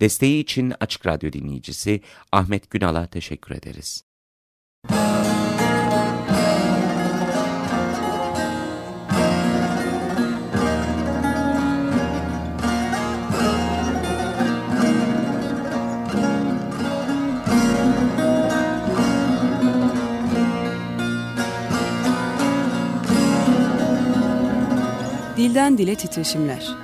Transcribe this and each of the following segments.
Desteği için Açık Radyo dinleyicisi Ahmet Günal'a teşekkür ederiz. Dilden Dile Titreşimler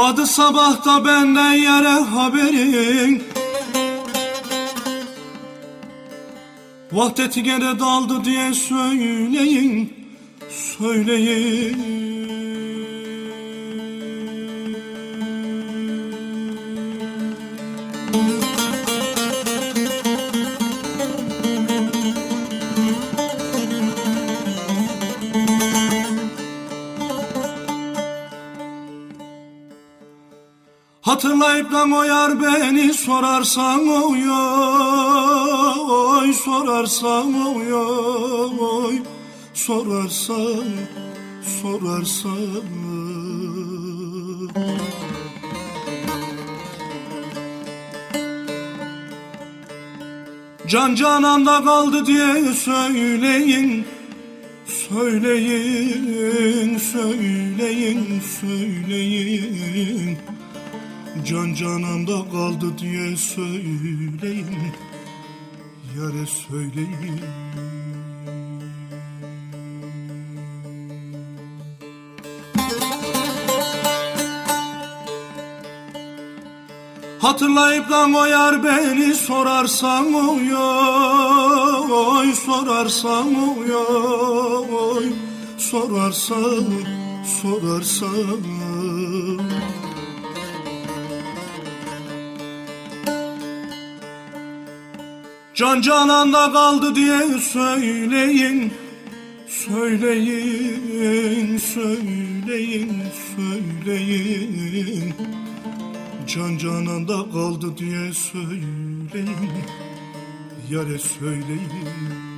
Badı sabahta benden yere haberin. Vahdeti gene daldı diye söyleyin Söyleyin Hatırlayıp da o beni sorarsan oy oy Sorarsan oy oy Sorarsan sorarsan Can cananda kaldı diye söyleyin Söyleyin, söyleyin, söyleyin Can cananda kaldı diye söyleyin Yare söyleyin Hatırlayıp lan o beni sorarsan oy oy Sorarsan oy oy Sorarsan sorarsan Can cananda kaldı diye söyleyin Söyleyin, söyleyin, söyleyin. Can cananda kaldı diye söyleyin Yare söyleyin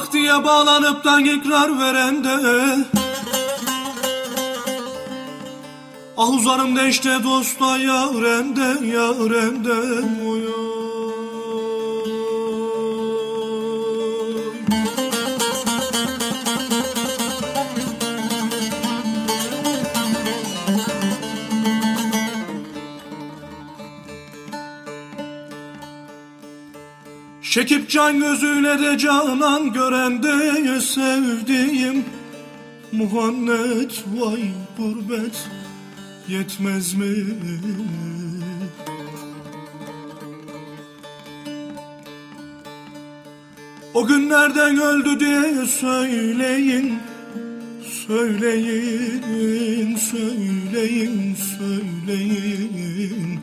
Hak diye bağlanıp da ikrar verende Ah uzarım işte dosta yarende yarende Çekip can gözüyle de canan görende sevdiğim Muhammed vay gurbet yetmez mi? O günlerden öldü diye söyleyin Söyleyin, söyleyin, söyleyin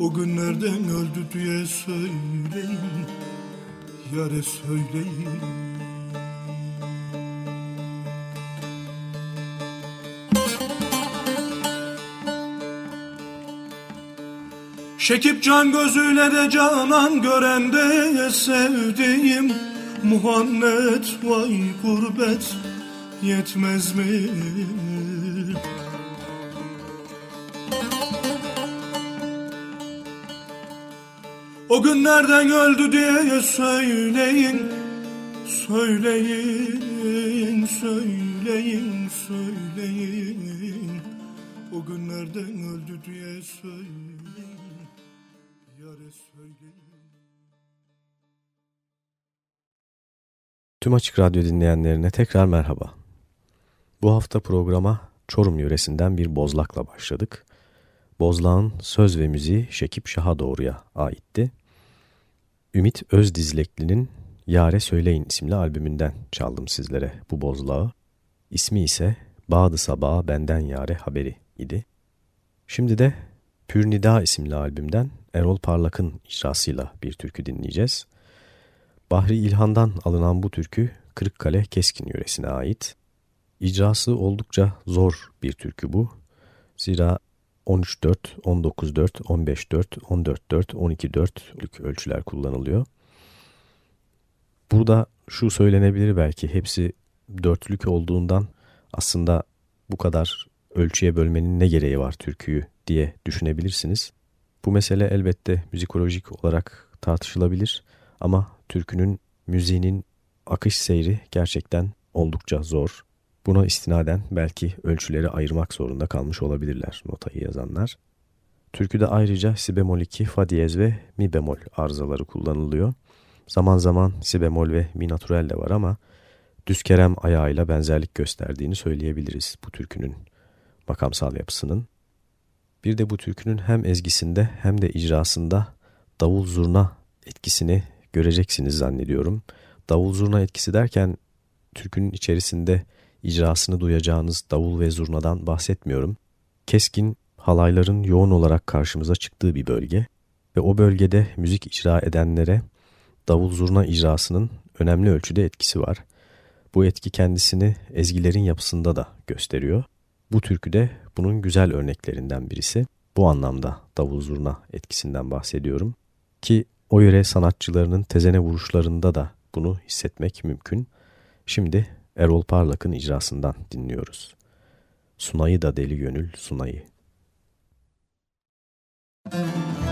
o günlerden öldü diye söyleyin Yare söyleyin Şekip can gözüyle de canan görende sevdiğim Muhammed vay gurbet yetmez mi? O günlerden öldü diye söyleyin Söyleyin, söyleyin, söyleyin O günlerden öldü diye söyleyin Yare söyleyin Tüm Açık Radyo dinleyenlerine tekrar merhaba. Bu hafta programa Çorum yöresinden bir bozlakla başladık. Bozlağın söz ve müziği Şekip Şah'a doğruya aitti. Ümit Özdizlekli'nin Yare Söyleyin isimli albümünden çaldım sizlere bu bozlağı. İsmi ise Bağdı Sabaha Benden Yare Haberi idi. Şimdi de Pürnida isimli albümden Erol Parlak'ın icrasıyla bir türkü dinleyeceğiz. Bahri İlhan'dan alınan bu türkü Kırıkkale Keskin yöresine ait. İcrası oldukça zor bir türkü bu. Zira 13-4, 19-4, 15-4, 14-4, 12-4'lük ölçüler kullanılıyor. Burada şu söylenebilir belki hepsi dörtlük olduğundan aslında bu kadar ölçüye bölmenin ne gereği var türküyü diye düşünebilirsiniz. Bu mesele elbette müzikolojik olarak tartışılabilir ama türkünün müziğinin akış seyri gerçekten oldukça zor. Buna istinaden belki ölçüleri ayırmak zorunda kalmış olabilirler notayı yazanlar. Türküde ayrıca si bemol 2, fa diyez ve mi bemol arızaları kullanılıyor. Zaman zaman si bemol ve mi naturel de var ama düz kerem ayağıyla benzerlik gösterdiğini söyleyebiliriz bu türkünün makamsal yapısının. Bir de bu türkünün hem ezgisinde hem de icrasında davul zurna etkisini göreceksiniz zannediyorum. Davul zurna etkisi derken türkünün içerisinde icrasını duyacağınız davul ve zurnadan bahsetmiyorum. Keskin halayların yoğun olarak karşımıza çıktığı bir bölge ve o bölgede müzik icra edenlere davul zurna icrasının önemli ölçüde etkisi var. Bu etki kendisini ezgilerin yapısında da gösteriyor. Bu türküde bunun güzel örneklerinden birisi. Bu anlamda davul zurna etkisinden bahsediyorum. Ki o yöre sanatçılarının tezene vuruşlarında da bunu hissetmek mümkün. Şimdi Erol Parlak'ın icrasından dinliyoruz. Sunayı da deli gönül sunayı. Müzik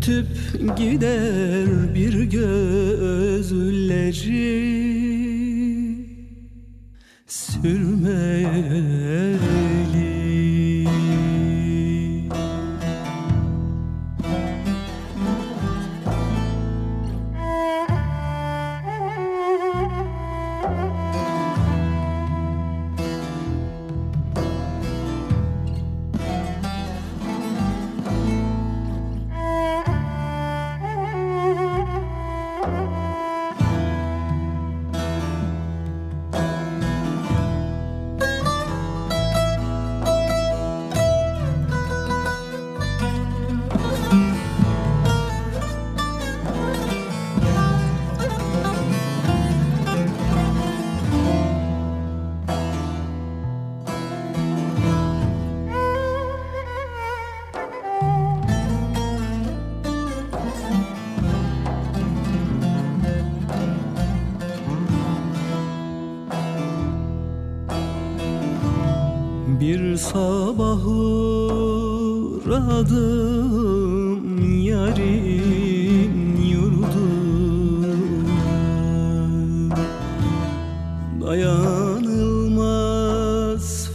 Ötüp gider bir gözleri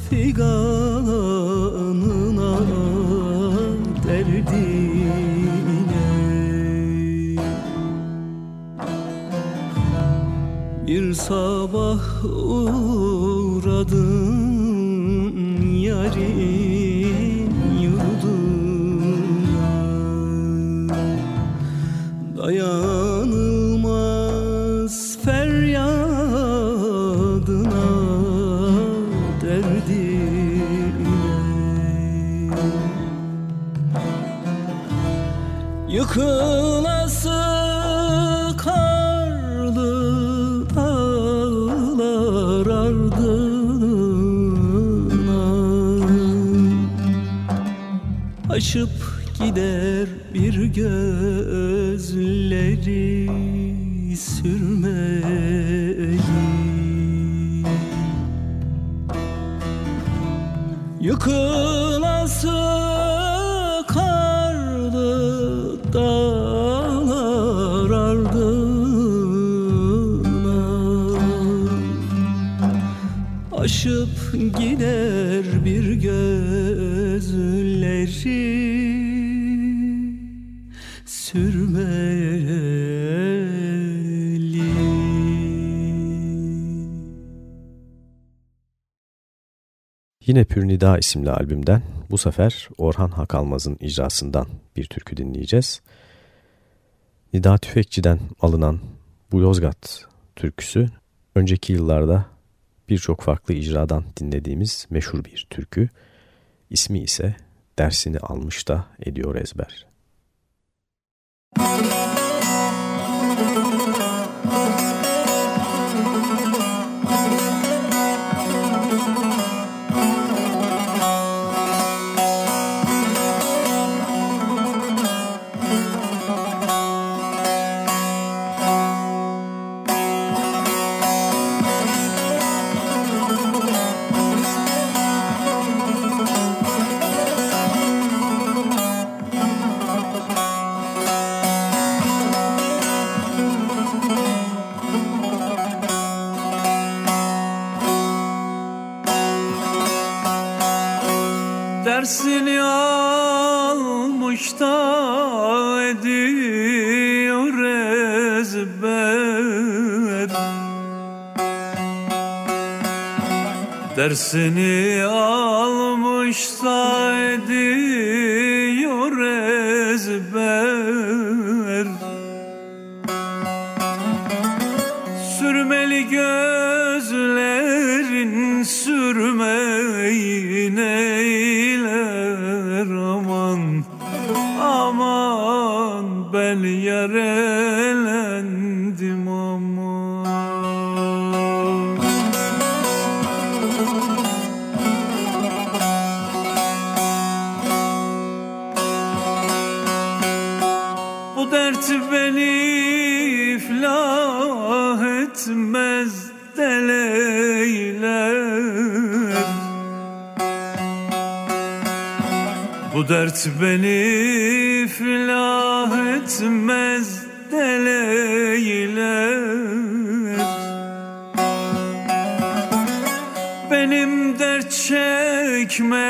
figanına derdine. Bir sabah uğradım gider bir gözleri sürmeli Yıkılası Yine Pür Nida isimli albümden bu sefer Orhan Hakalmaz'ın icrasından bir türkü dinleyeceğiz. Nida Tüfekçi'den alınan bu Yozgat türküsü önceki yıllarda birçok farklı icradan dinlediğimiz meşhur bir türkü. İsmi ise dersini almış da ediyor ezber. Müzik Dersini almış dert beni iflah etmez deleyler. Bu dert beni iflah etmez deleyler. Benim dert çekmeye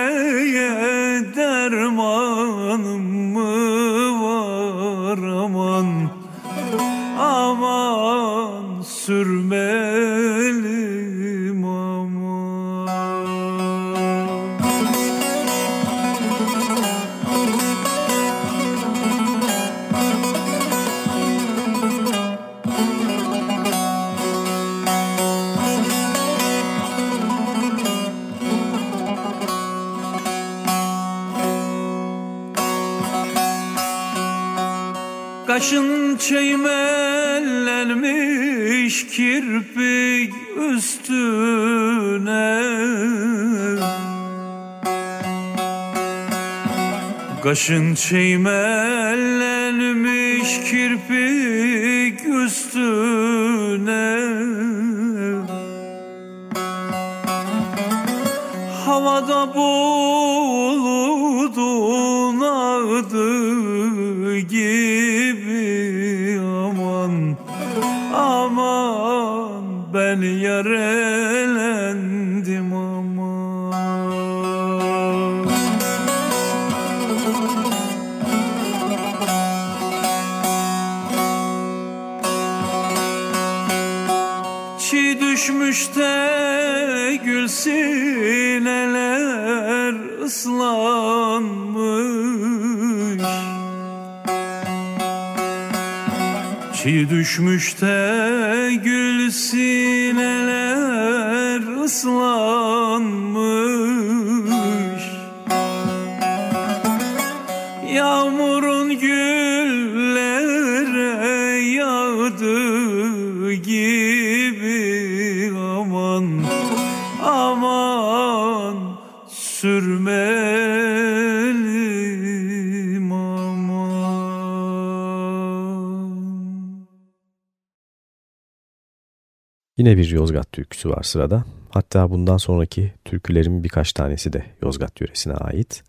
Kaşın çeymellenmiş kirpik üstüne. Kaşın çeymellenmiş kirpik üstüne. Havada buludun ben yar elendim aman Çiğ düşmüş de gül sineler ıslanmış. Çiğ düşmüş de gül sineler in Yine bir Yozgat türküsü var sırada. Hatta bundan sonraki türkülerin birkaç tanesi de Yozgat yöresine ait.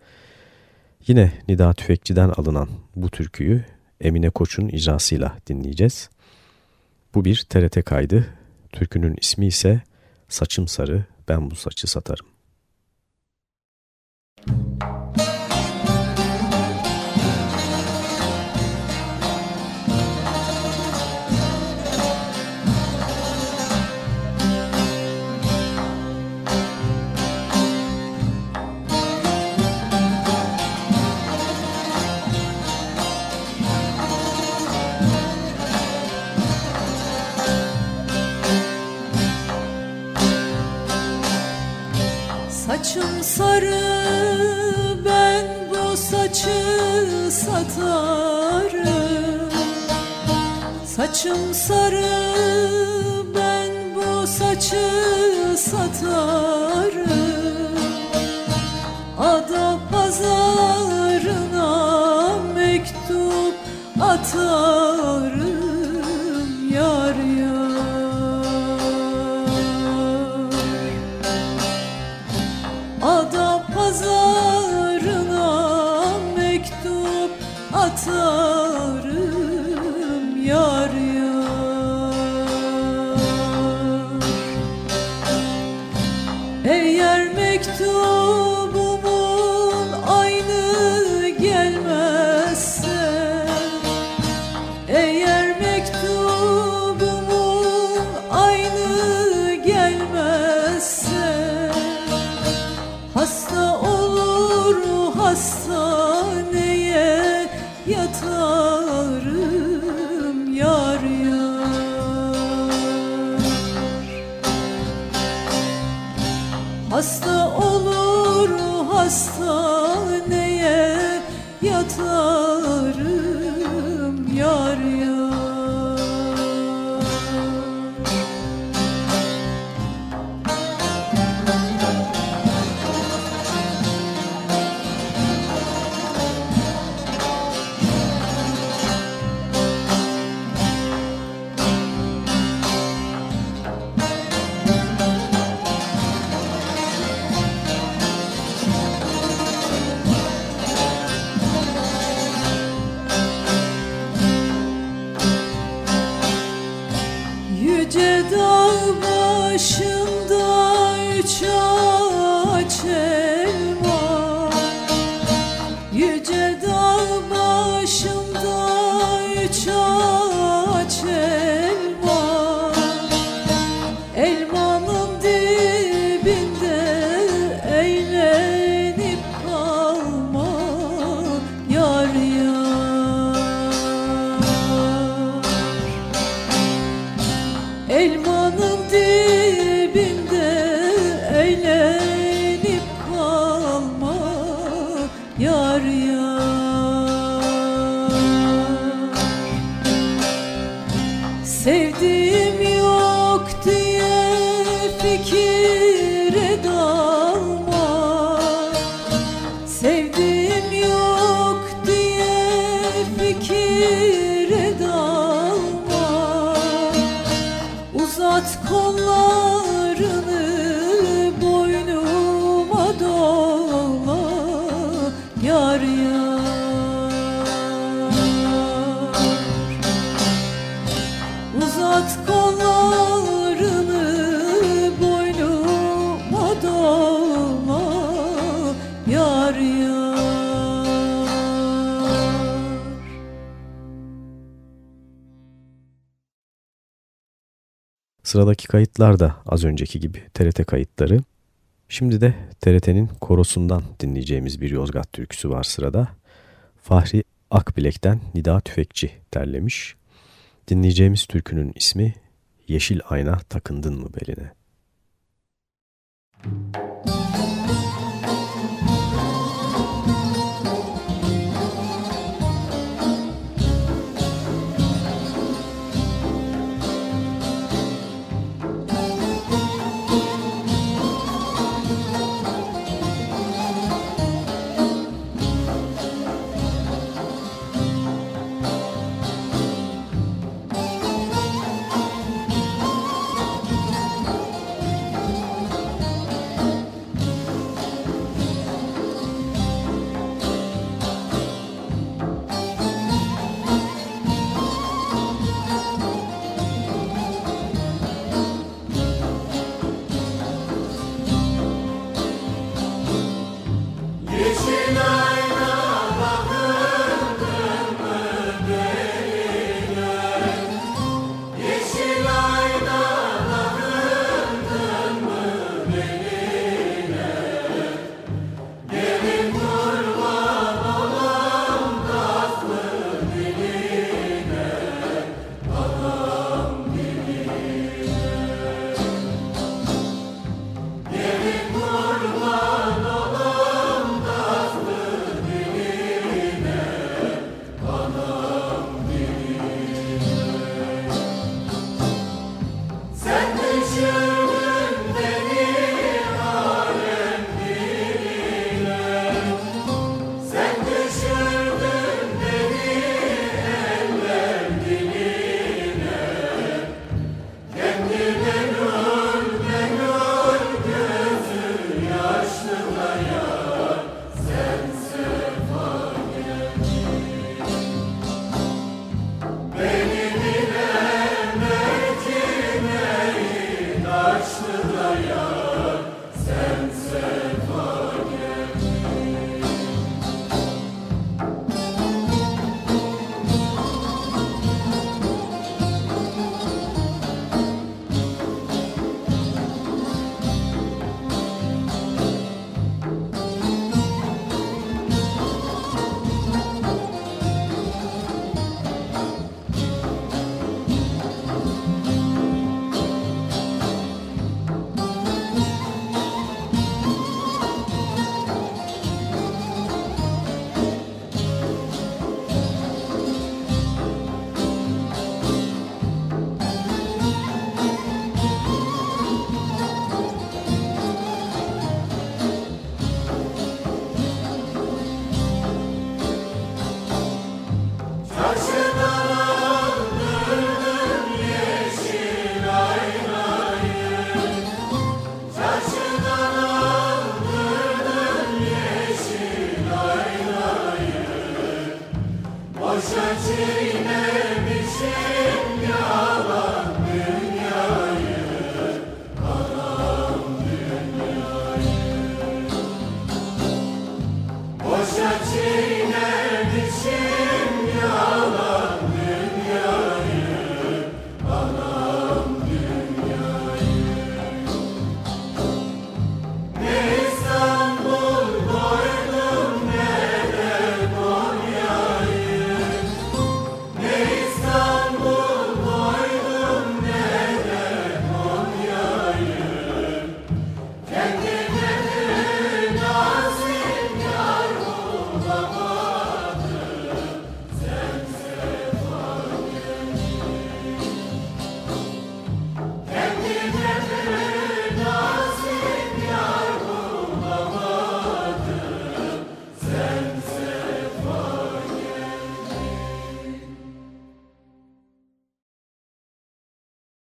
Yine Nida Tüfekçi'den alınan bu türküyü Emine Koç'un icrasıyla dinleyeceğiz. Bu bir TRT kaydı. Türkünün ismi ise Saçım Sarı Ben Bu Saçı Satarım. Saçım sarı ben bu saçı satarım. Saçım sarı ben bu saçı satarım. Ada pazarına mektup atarım Sıradaki kayıtlar da az önceki gibi TRT kayıtları. Şimdi de TRT'nin korosundan dinleyeceğimiz bir Yozgat türküsü var sırada. Fahri Akbilek'ten Nida Tüfekçi derlemiş. Dinleyeceğimiz türkünün ismi Yeşil Ayna Takındın mı Beline?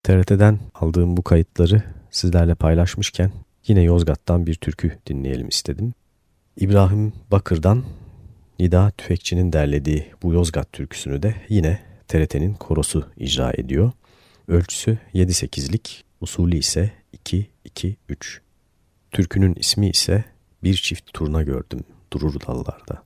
TRT'den aldığım bu kayıtları sizlerle paylaşmışken yine Yozgat'tan bir türkü dinleyelim istedim. İbrahim Bakır'dan Nida Tüfekçi'nin derlediği bu Yozgat türküsünü de yine TRT'nin korosu icra ediyor. Ölçüsü 7-8'lik, usulü ise 2-2-3. Türkünün ismi ise Bir Çift Turna Gördüm Durur Dallarda.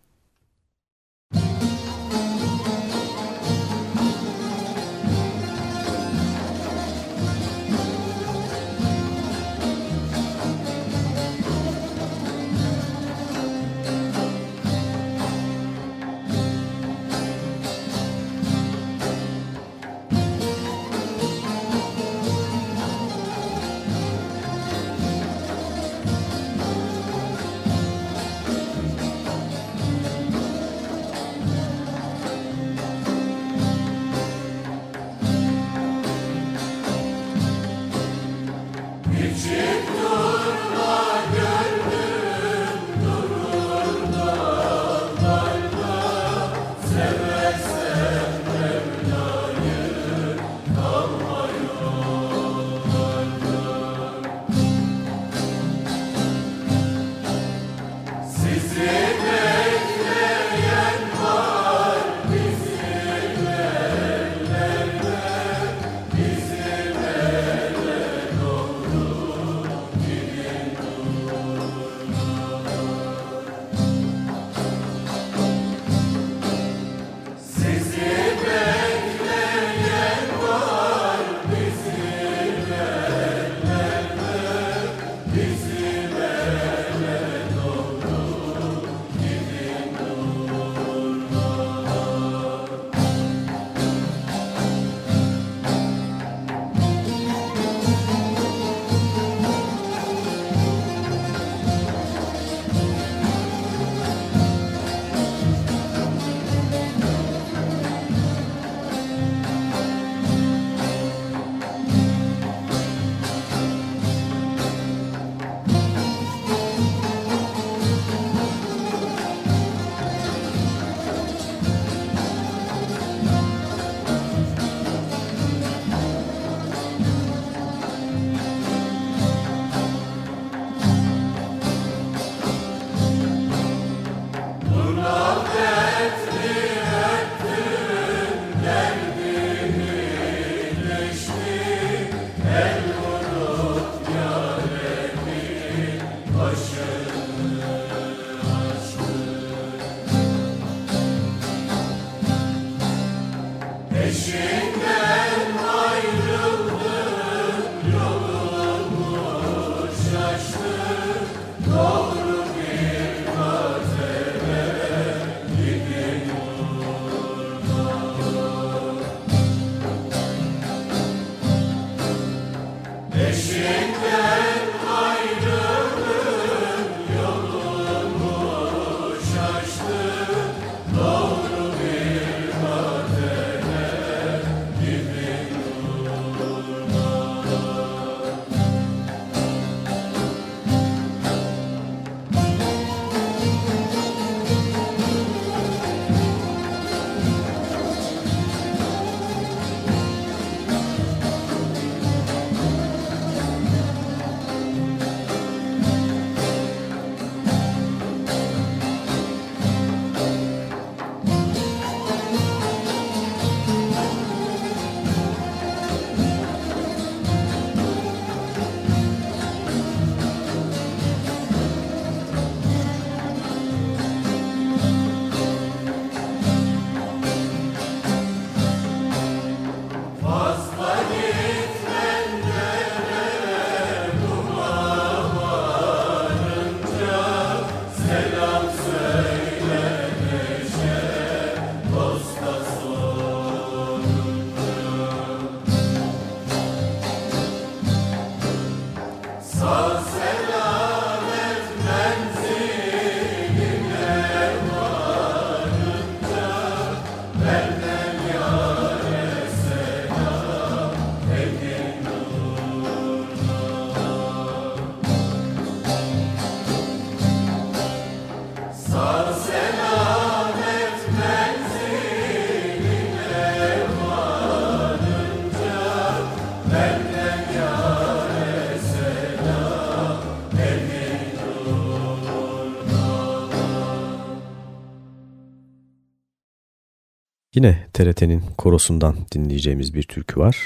Yine TRT'nin korosundan dinleyeceğimiz bir türkü var.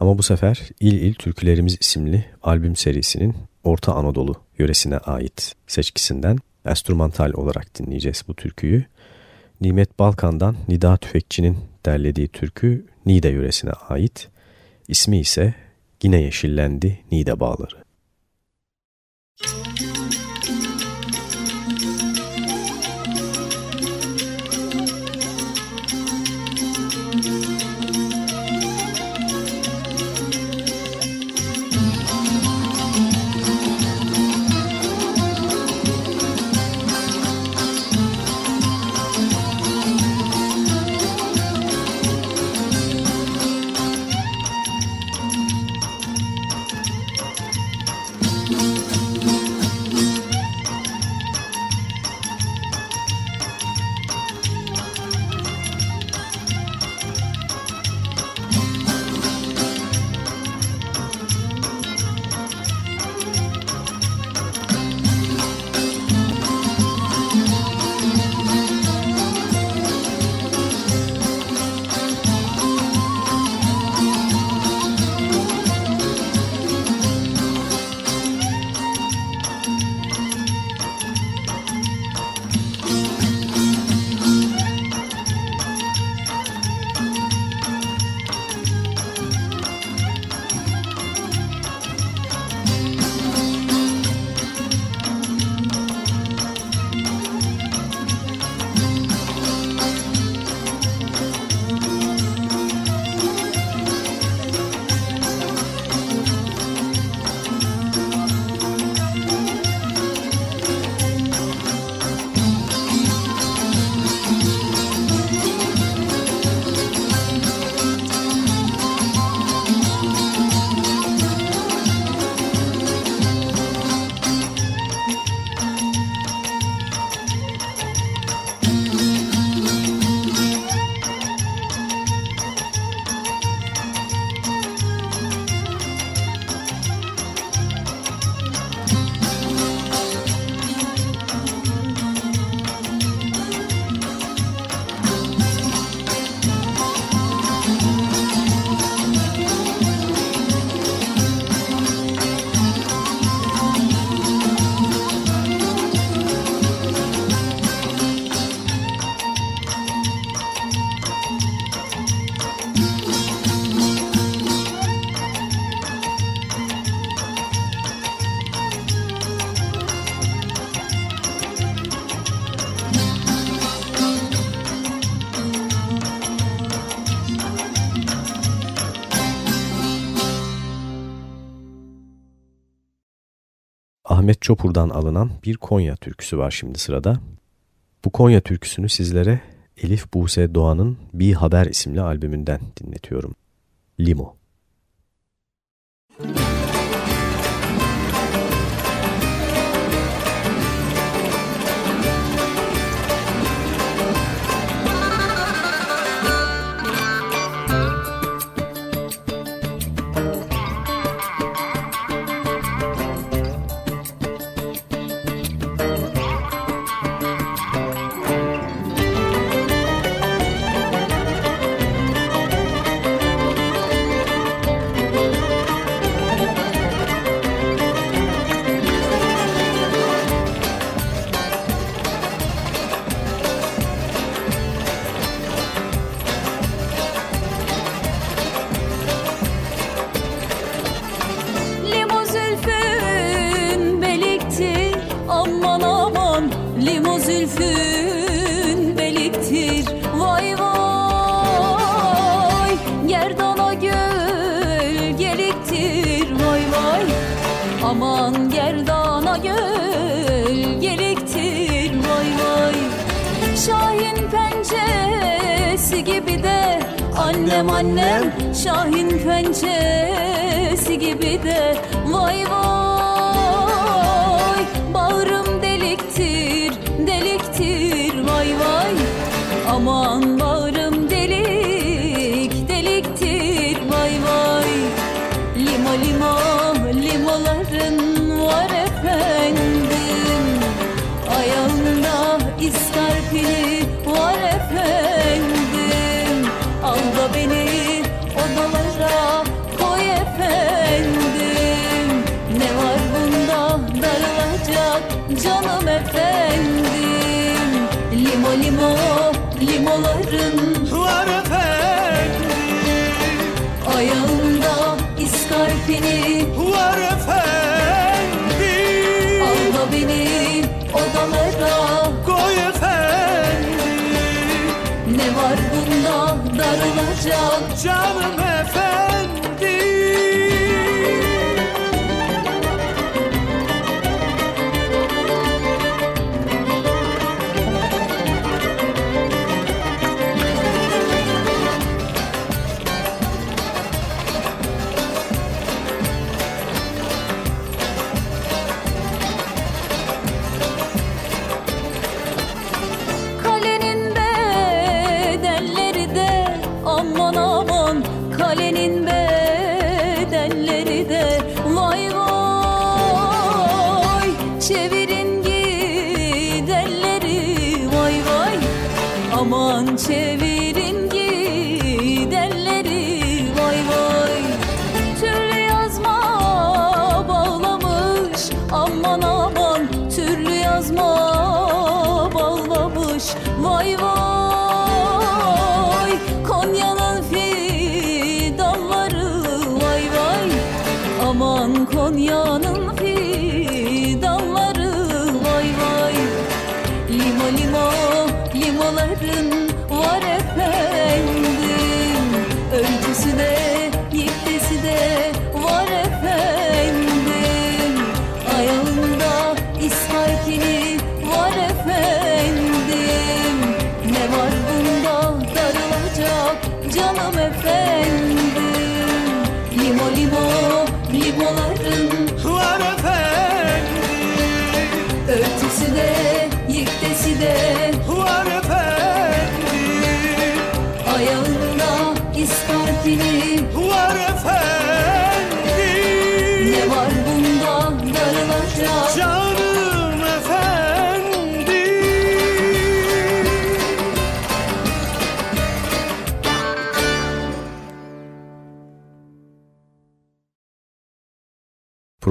Ama bu sefer İl İl Türkülerimiz isimli albüm serisinin Orta Anadolu yöresine ait seçkisinden enstrümantal olarak dinleyeceğiz bu türküyü. Nimet Balkan'dan Nida Tüfekçi'nin derlediği türkü Nide yöresine ait. İsmi ise Yine Yeşillendi Nide Bağları. Çopur'dan alınan bir Konya türküsü var şimdi sırada. Bu Konya türküsünü sizlere Elif Buse Doğan'ın Bir Haber isimli albümünden dinletiyorum. Limo. Var efendim ayağında iskarpini. Var efendim Al da beni odalara. Koy efendim Ne var bunda darılacak? Canım efendim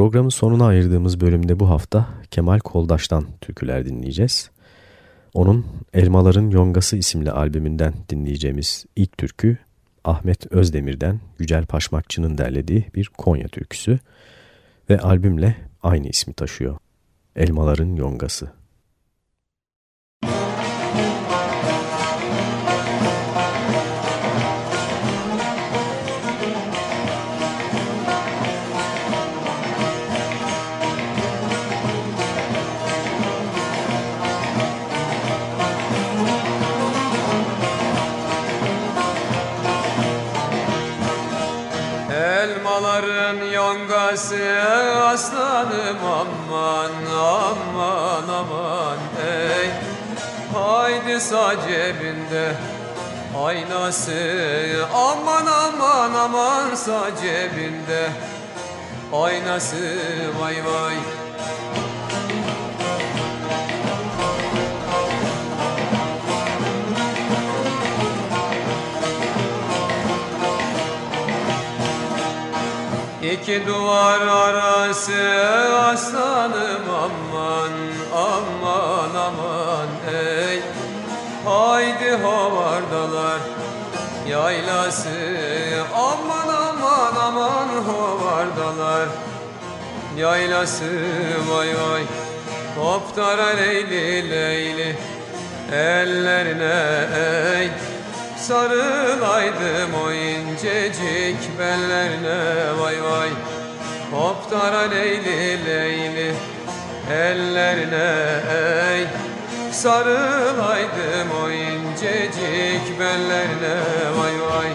Programın sonuna ayırdığımız bölümde bu hafta Kemal Koldaş'tan türküler dinleyeceğiz. Onun Elmaların Yongası isimli albümünden dinleyeceğimiz ilk türkü Ahmet Özdemir'den Yücel Paşmakçı'nın derlediği bir Konya türküsü ve albümle aynı ismi taşıyor. Elmaların Yongası. Aslanım aman aman aman ey. Haydi sağ cebinde aynası aman aman aman sağ cebinde aynası vay vay İki duvar arası aslanım aman aman aman ey. Haydi hovardalar yaylası aman aman aman hovardalar yaylası. Vay vay Koptara leyli leyli ellerine ey Sarılaydım o incecik bellerine. Vay vay Koptara leyli leyli ellerine. Ey Sarılaydım o incecik bellerine. Vay vay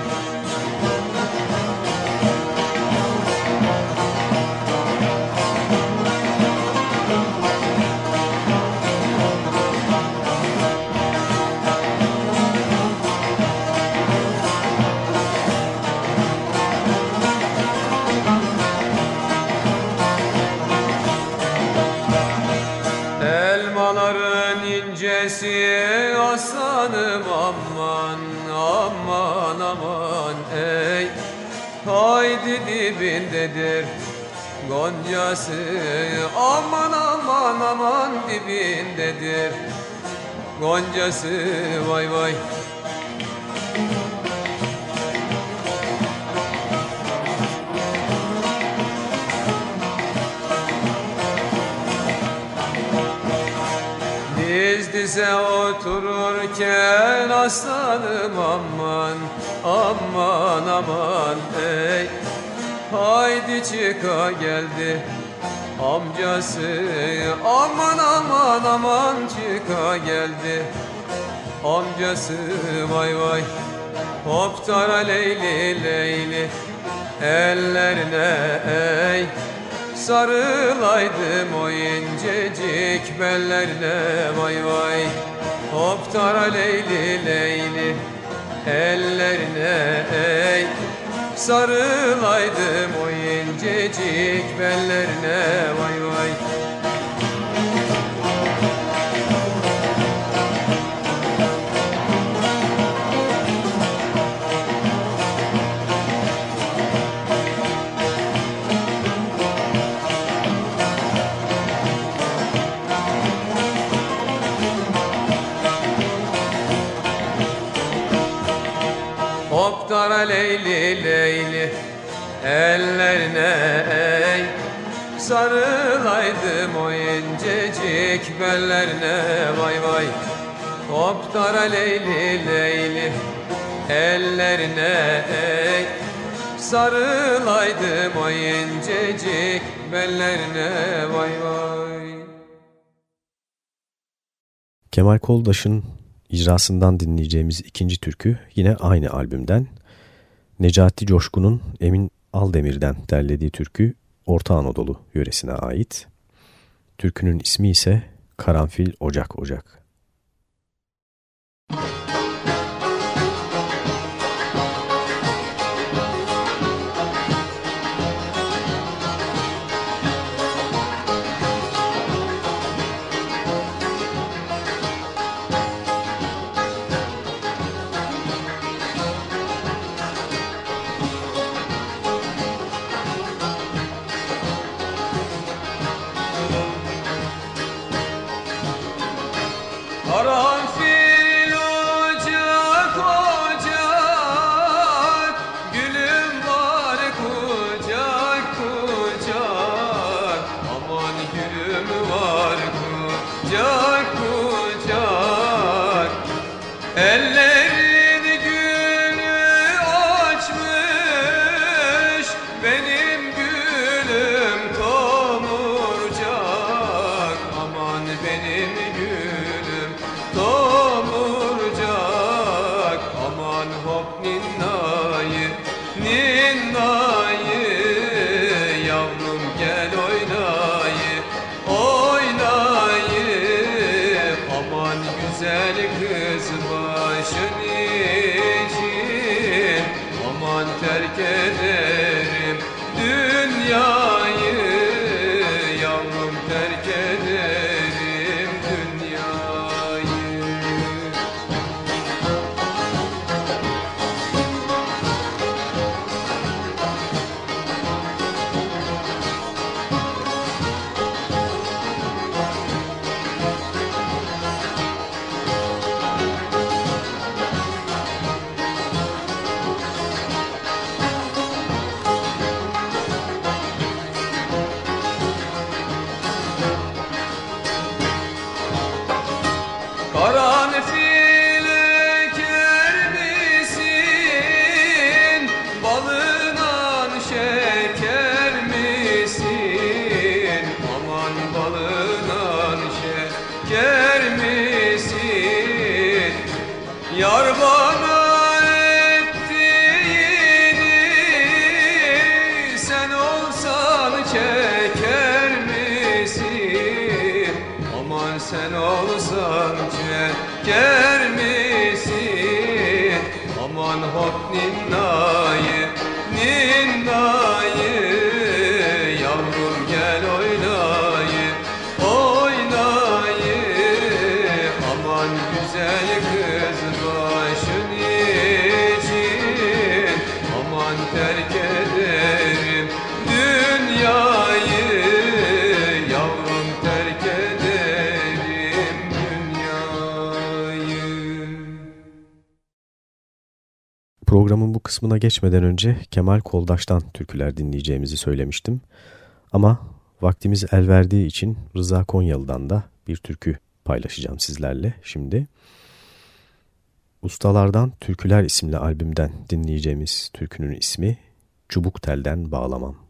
dibindedir. Goncası aman aman aman dibindedir. Goncası vay vay. Diz dize otururken aslanım aman aman aman ey Haydi çıka geldi amcası. Aman aman aman çıka geldi amcası. Vay vay Hoptara leyli leyli ellerine. Ey Sarılaydım o incecik bellerine. Vay vay Hoptara leyli leyli ellerine. Ey Sarılaydım o incecik bellerine vay vay. Leyli ellerine ey Sarılaydım o incecik bellerine. Vay vay Hoptara leyli leyli. Ellerine ey Sarılaydım o incecik bellerine. Vay vay. Kemal Koldaş'ın icrasından dinleyeceğimiz ikinci türkü yine aynı albümden. Necati Coşkun'un Emin Aldemir'den derlediği türkü Orta Anadolu yöresine ait. Türkünün ismi ise Karanfil Ocak Ocak. Geçmeden önce Kemal Koldaş'tan türküler dinleyeceğimizi söylemiştim. Ama vaktimiz el verdiği için Rıza Konyalı'dan da bir türkü paylaşacağım sizlerle şimdi. Ustalardan Türküler isimli albümden dinleyeceğimiz türkünün ismi Çubuk Telden Bağlamam.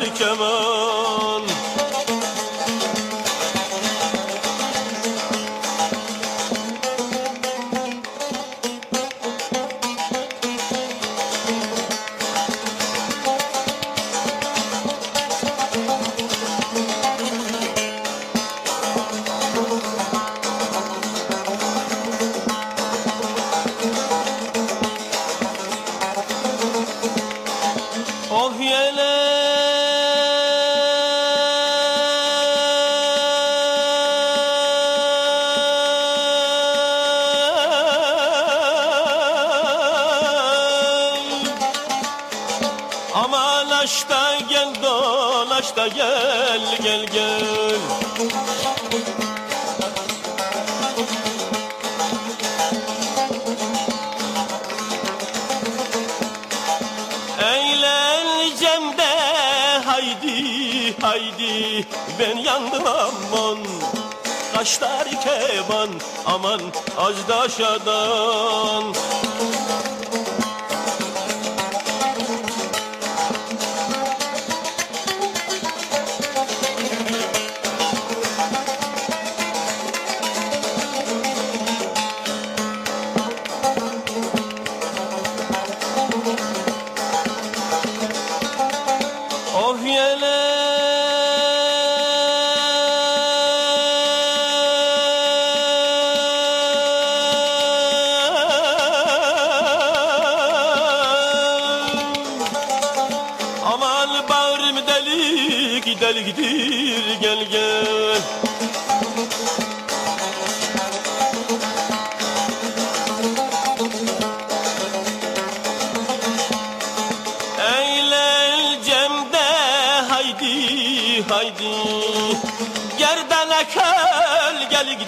Kaşlar keman aman az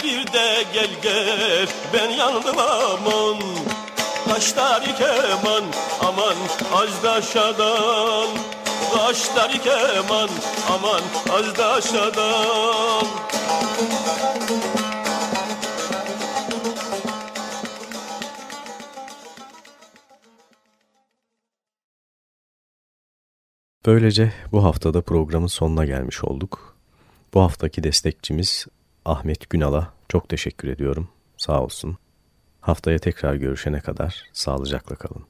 da aşağıdan gel gel. Ben yandım aman Kaşlar keman aman az da aşağıdan Kaşlar keman aman az da aşağıdan Böylece bu haftada programın sonuna gelmiş olduk. Bu haftaki destekçimiz Ahmet Günal'a çok teşekkür ediyorum. Sağ olsun. Haftaya tekrar görüşene kadar sağlıcakla kalın.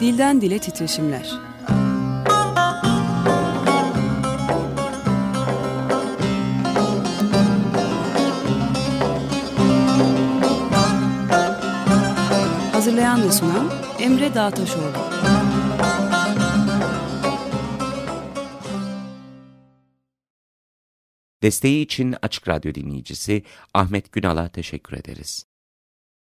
Dilden Dile Titreşimler Hazırlayan ve sunan Emre Dağtaşoğlu. Desteği için Açık Radyo dinleyicisi Ahmet Günal'a teşekkür ederiz.